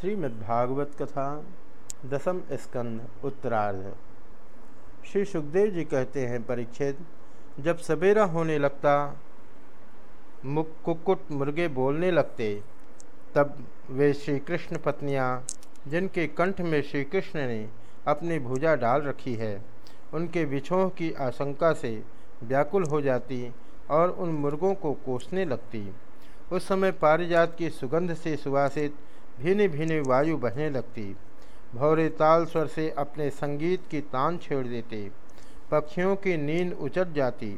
श्रीमद्भागवत कथा दसम स्कंद, उत्तरार्ध। श्री सुखदेव जी कहते हैं परीक्षित जब सवेरा होने लगता मुक कुक्कुट मुर्गे बोलने लगते, तब वे श्री कृष्ण पत्नियाँ, जिनके कंठ में श्री कृष्ण ने अपनी भुजा डाल रखी है, उनके बिछोह की आशंका से व्याकुल हो जाती और उन मुर्गों को कोसने लगती। उस समय पारिजात की सुगंध से सुवासित भिन्न भिन्न वायु बहने लगती। भौरे ताल स्वर से अपने संगीत की तान छेड़ देते। पक्षियों की नींद उचट जाती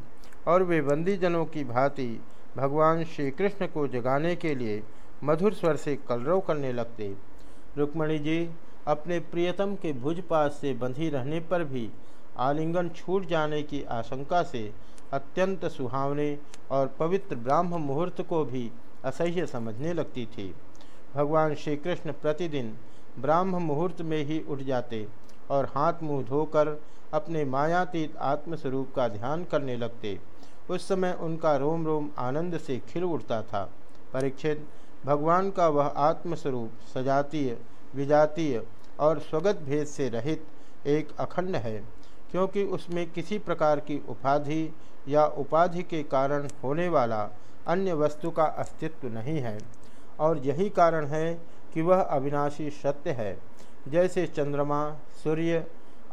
और वे बंदीजनों की भांति भगवान श्री कृष्ण को जगाने के लिए मधुर स्वर से कलरव करने लगते। रुक्मणी जी अपने प्रियतम के भुजपास से बंधी रहने पर भी आलिंगन छूट जाने की आशंका से अत्यंत सुहावने और पवित्र ब्राह्म मुहूर्त को भी असह्य समझने लगती थी। भगवान श्री कृष्ण प्रतिदिन ब्राह्म मुहूर्त में ही उठ जाते और हाथ मुँह धोकर अपने मायातीत आत्मस्वरूप का ध्यान करने लगते। उस समय उनका रोम रोम आनंद से खिल उठता था। परीक्षित, भगवान का वह आत्मस्वरूप सजातीय, विजातीय और स्वगत भेद से रहित एक अखंड है, क्योंकि उसमें किसी प्रकार की उपाधि या उपाधि के कारण होने वाला अन्य वस्तु का अस्तित्व नहीं है। और यही कारण है कि वह अविनाशी सत्य है। जैसे चंद्रमा, सूर्य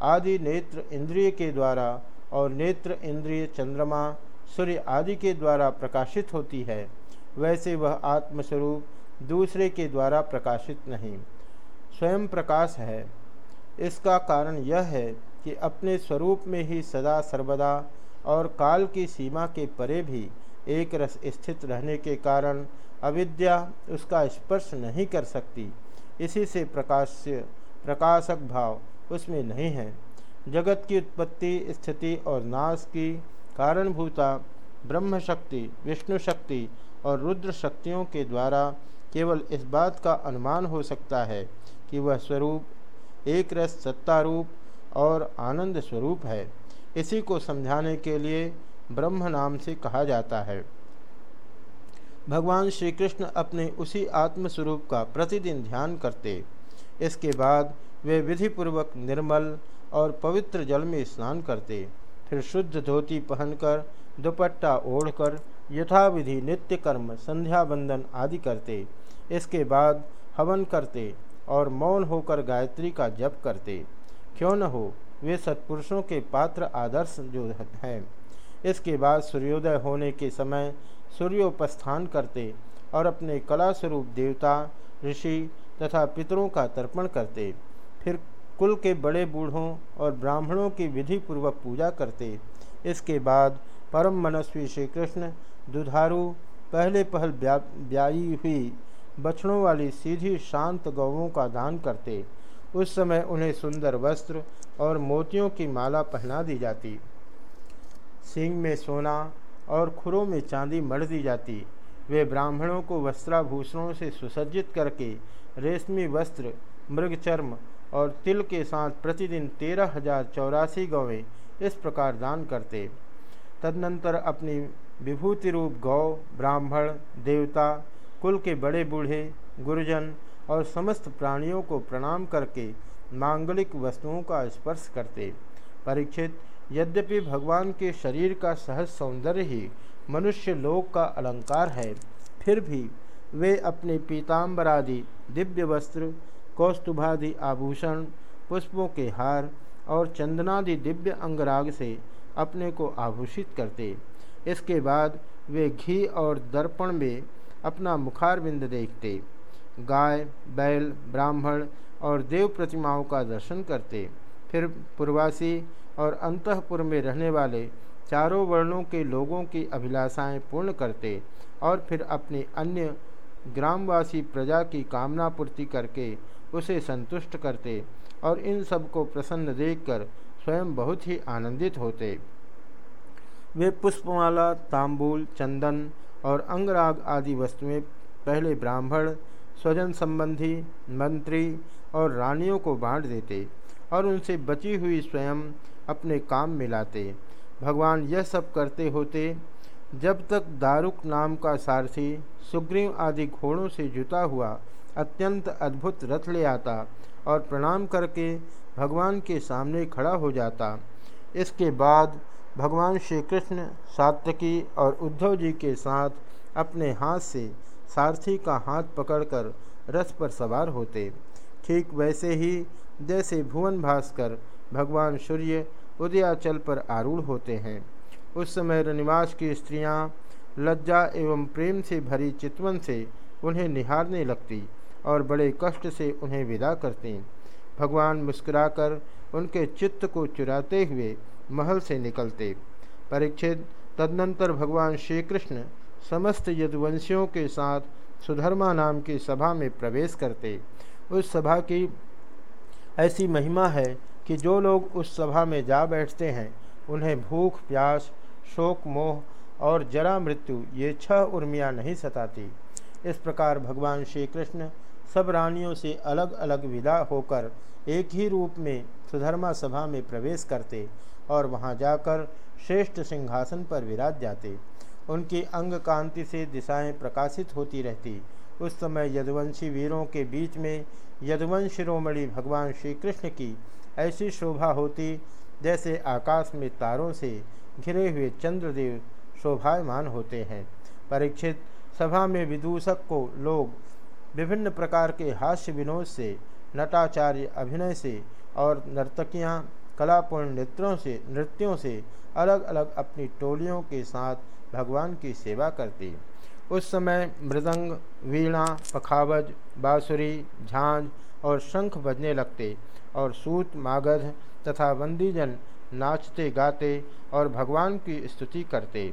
आदि नेत्र इंद्रिय के द्वारा और नेत्र इंद्रिय चंद्रमा, सूर्य आदि के द्वारा प्रकाशित होती है, वैसे वह आत्मस्वरूप दूसरे के द्वारा प्रकाशित नहीं। स्वयं प्रकाश है। इसका कारण यह है कि अपने स्वरूप में ही सदा सर्वदा और काल की सीमा के परे भी एक रस स्थित रहने के कारण अविद्या उसका स्पर्श नहीं कर सकती। इसी से प्रकाश्य, प्रकाशक भाव उसमें नहीं है। जगत की उत्पत्ति, स्थिति और नाश की कारणभूता ब्रह्म शक्ति विष्णु शक्ति और रुद्र शक्तियों के द्वारा केवल इस बात का अनुमान हो सकता है कि वह स्वरूप एक रस सत्तारूप और आनंद स्वरूप है। इसी को समझाने के लिए ब्रह्म नाम से कहा जाता है। भगवान श्री कृष्ण अपने उसी आत्मस्वरूप का प्रतिदिन ध्यान करते। इसके बाद वे विधिपूर्वक निर्मल और पवित्र जल में स्नान करते। फिर शुद्ध धोती पहनकर दुपट्टा ओढ़कर यथाविधि नित्य कर्म, संध्या बंदन आदि करते। इसके बाद हवन करते और मौन होकर गायत्री का जप करते। क्यों न हो, वे सत्पुरुषों के पात्र आदर्श जो हैं। इसके बाद सूर्योदय होने के समय सूर्योपस्थान करते और अपने कला स्वरूप देवता, ऋषि तथा पितरों का तर्पण करते। फिर कुल के बड़े बूढ़ों और ब्राह्मणों की विधि पूर्वक पूजा करते। इसके बाद परम मनस्वी श्री कृष्ण दुधारू पहले पहल ब्याई हुई बछड़ों वाली सीधी शांत गौवों का दान करते। उस समय उन्हें सुंदर वस्त्र और मोतियों की माला पहना दी जाती। सिंह में सोना और खुरों में चांदी मढ़ दी जाती। वे ब्राह्मणों को वस्त्राभूषणों से सुसज्जित करके रेशमी वस्त्र, मृगचर्म और तिल के साथ प्रतिदिन तेरह हज़ार चौरासी गौवें इस प्रकार दान करते। तदनंतर अपनी विभूति रूप गौ, ब्राह्मण, देवता, कुल के बड़े बूढ़े, गुरुजन और समस्त प्राणियों को प्रणाम करके मांगलिक वस्तुओं का स्पर्श करते। परीक्षित यद्यपि भगवान के शरीर का सहज सौंदर्य ही मनुष्य लोक का अलंकार है, फिर भी वे अपने पीताम्बरादि दिव्य वस्त्र, कौस्तुभादि आभूषण, पुष्पों के हार और चंदनादि दिव्य अंगराग से अपने को आभूषित करते। इसके बाद वे घी और दर्पण में अपना मुखारबिंद देखते। गाय, बैल, ब्राह्मण और देव प्रतिमाओं का दर्शन करते। फिर पूर्वासी और अंतपुर में रहने वाले चारों वर्णों के लोगों की अभिलाषाएँ पूर्ण करते और फिर अपनी अन्य ग्रामवासी प्रजा की कामना पूर्ति करके उसे संतुष्ट करते और इन सबको प्रसन्न देखकर स्वयं बहुत ही आनंदित होते। वे पुष्पमाला, तांबूल, चंदन और अंगराग आदि वस्तुएँ पहले ब्राह्मण, स्वजन संबंधी, मंत्री और रानियों को बांट देते और उनसे बची हुई स्वयं अपने काम में लाते। भगवान यह सब करते होते, जब तक दारुक नाम का सारथी सुग्रीव आदि घोड़ों से जुता हुआ, अत्यंत अद्भुत रथ ले आता और प्रणाम करके भगवान के सामने खड़ा हो जाता। इसके बाद भगवान श्री कृष्ण सात्यकी और उद्धव जी के साथ अपने हाथ से सारथी का हाथ पकड़कर रथ पर सवार होते। ठीक वैसे ही जैसे भुवन भास्कर भगवान सूर्य उदयाचल पर आरूढ़ होते हैं। उस समय रनिवास की स्त्रियाँ लज्जा एवं प्रेम से भरी चितवन से उन्हें निहारने लगती और बड़े कष्ट से उन्हें विदा करती। भगवान मुस्कुराकर उनके चित्त को चुराते हुए महल से निकलते। परीक्षित तदनंतर भगवान श्री कृष्ण समस्त यदुवंशियों के साथ सुधर्मा नाम की सभा में प्रवेश करते। उस सभा की ऐसी महिमा है कि जो लोग उस सभा में जा बैठते हैं, उन्हें भूख, प्यास, शोक, मोह और जरा मृत्यु, ये छह उर्मियाँ नहीं सताती। इस प्रकार भगवान श्री कृष्ण सब रानियों से अलग अलग विदा होकर एक ही रूप में सुधर्मा सभा में प्रवेश करते और वहाँ जाकर श्रेष्ठ सिंहासन पर विराज जाते। उनकी अंग कांति से दिशाएँ प्रकाशित होती रहती। उस समय यदुवंशी वीरों के बीच में यदुवंश शिरोमणि भगवान श्री कृष्ण की ऐसी शोभा होती, जैसे आकाश में तारों से घिरे हुए चंद्रदेव शोभायमान होते हैं। परीक्षित सभा में विदूषक को लोग विभिन्न प्रकार के हास्य विनोद से, नटाचार्य अभिनय से और नर्तकियाँ कलापूर्ण नृत्यों से नृत्यों से अलग अलग अपनी टोलियों के साथ भगवान की सेवा करती। उस समय मृदंग, वीणा, पखावज बाँसुरी, झांझ और शंख बजने लगते और सूत, मागध तथा बंदीजन नाचते, गाते और भगवान की स्तुति करते।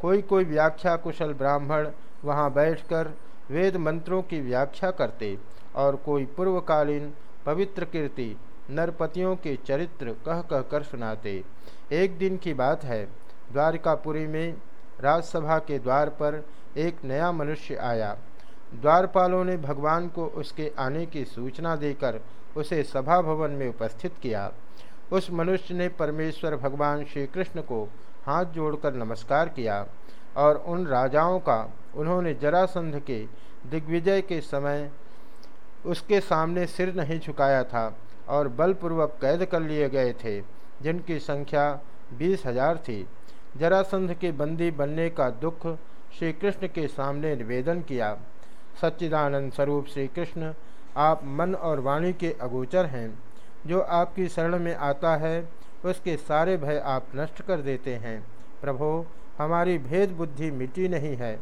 कोई कोई व्याख्या कुशल ब्राह्मण वहाँ बैठकर वेद मंत्रों की व्याख्या करते और कोई पूर्वकालीन पवित्र कीर्ति नरपतियों के चरित्र कह कह कर सुनाते। एक दिन की बात है, द्वारकापुरी में राजसभा के द्वार पर एक नया मनुष्य आया। द्वारपालों ने भगवान को उसके आने की सूचना देकर उसे सभा भवन में उपस्थित किया। उस मनुष्य ने परमेश्वर भगवान श्री कृष्ण को हाथ जोड़कर नमस्कार किया और उन राजाओं का, उन्होंने जरासंध के दिग्विजय के समय उसके सामने सिर नहीं झुकाया था और बलपूर्वक कैद कर लिए गए थे, जिनकी संख्या बीस हज़ार थी। जरासंध के बंदी बनने का दुख श्री कृष्ण के सामने निवेदन किया। सच्चिदानंद स्वरूप श्री कृष्ण आप मन और वाणी के अगोचर हैं। जो आपकी शरण में आता है, उसके सारे भय आप नष्ट कर देते हैं। प्रभो, हमारी भेद बुद्धि मिटी नहीं है।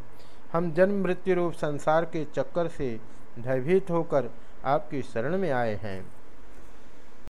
हम जन्म मृत्यु रूप संसार के चक्कर से भयभीत होकर आपकी शरण में आए हैं।